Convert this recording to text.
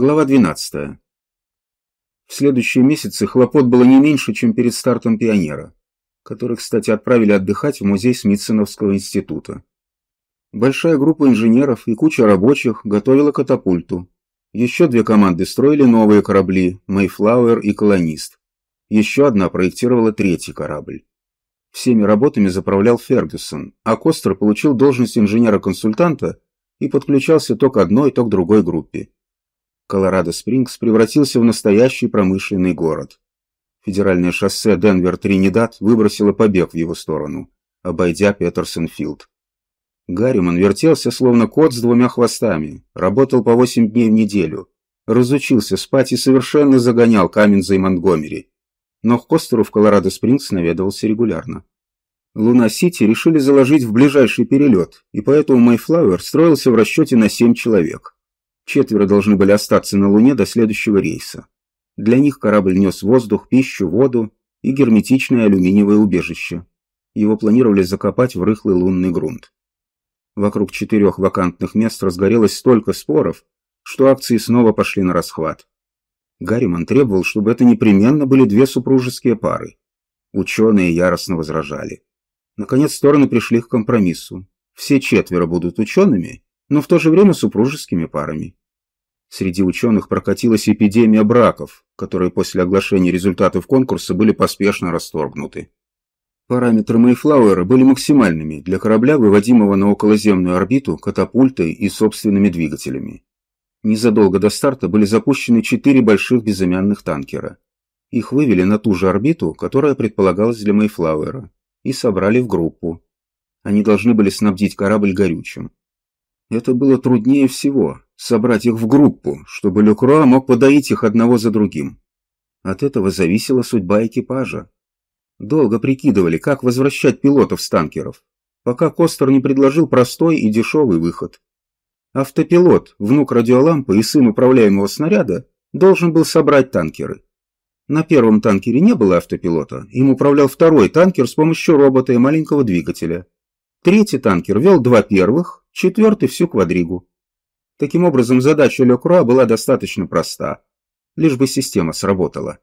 Глава 12. В следующие месяцы хлопот было не меньше, чем перед стартом «Пионера», который, кстати, отправили отдыхать в музей Смитсоновского института. Большая группа инженеров и куча рабочих готовила катапульту. Еще две команды строили новые корабли «Мэйфлауэр» и «Колонист». Еще одна проектировала третий корабль. Всеми работами заправлял Фергюсон, а Костер получил должность инженера-консультанта и подключался то к одной, то к другой группе. Колорадо-Спрингс превратился в настоящий промышленный город. Федеральное шоссе Денвер-Тринидад выбросило побег в его сторону, обойдя Петерсон-Филд. Гарриман вертелся, словно кот с двумя хвостами, работал по восемь дней в неделю, разучился спать и совершенно загонял Каменза и Монтгомери. Но к Костеру в Колорадо-Спрингс наведывался регулярно. Луна-Сити решили заложить в ближайший перелет, и поэтому Майфлауэр строился в расчете на семь человек. Четверо должны были остаться на Луне до следующего рейса. Для них корабль нес воздух, пищу, воду и герметичное алюминиевое убежище. Его планировали закопать в рыхлый лунный грунт. Вокруг четырех вакантных мест разгорелось столько споров, что акции снова пошли на расхват. Гарриман требовал, чтобы это непременно были две супружеские пары. Ученые яростно возражали. Наконец стороны пришли к компромиссу. Все четверо будут учеными, но в то же время супружескими парами. Среди ученых прокатилась эпидемия браков, которые после оглашения результатов конкурса были поспешно расторгнуты. Параметры Мейфлауэра были максимальными для корабля, выводимого на околоземную орбиту катапультой и собственными двигателями. Незадолго до старта были запущены четыре больших безымянных танкера. Их вывели на ту же орбиту, которая предполагалась для Мейфлауэра, и собрали в группу. Они должны были снабдить корабль горючим. Это было труднее всего – собрать их в группу, чтобы Люкруа мог подоить их одного за другим. От этого зависела судьба экипажа. Долго прикидывали, как возвращать пилотов с танкеров, пока Костер не предложил простой и дешевый выход. Автопилот, внук радиолампы и сын управляемого снаряда, должен был собрать танкеры. На первом танкере не было автопилота, им управлял второй танкер с помощью робота и маленького двигателя. Третий танкер вел два первых, четвертый всю квадригу. Таким образом, задача Лекруа была достаточно проста, лишь бы система сработала.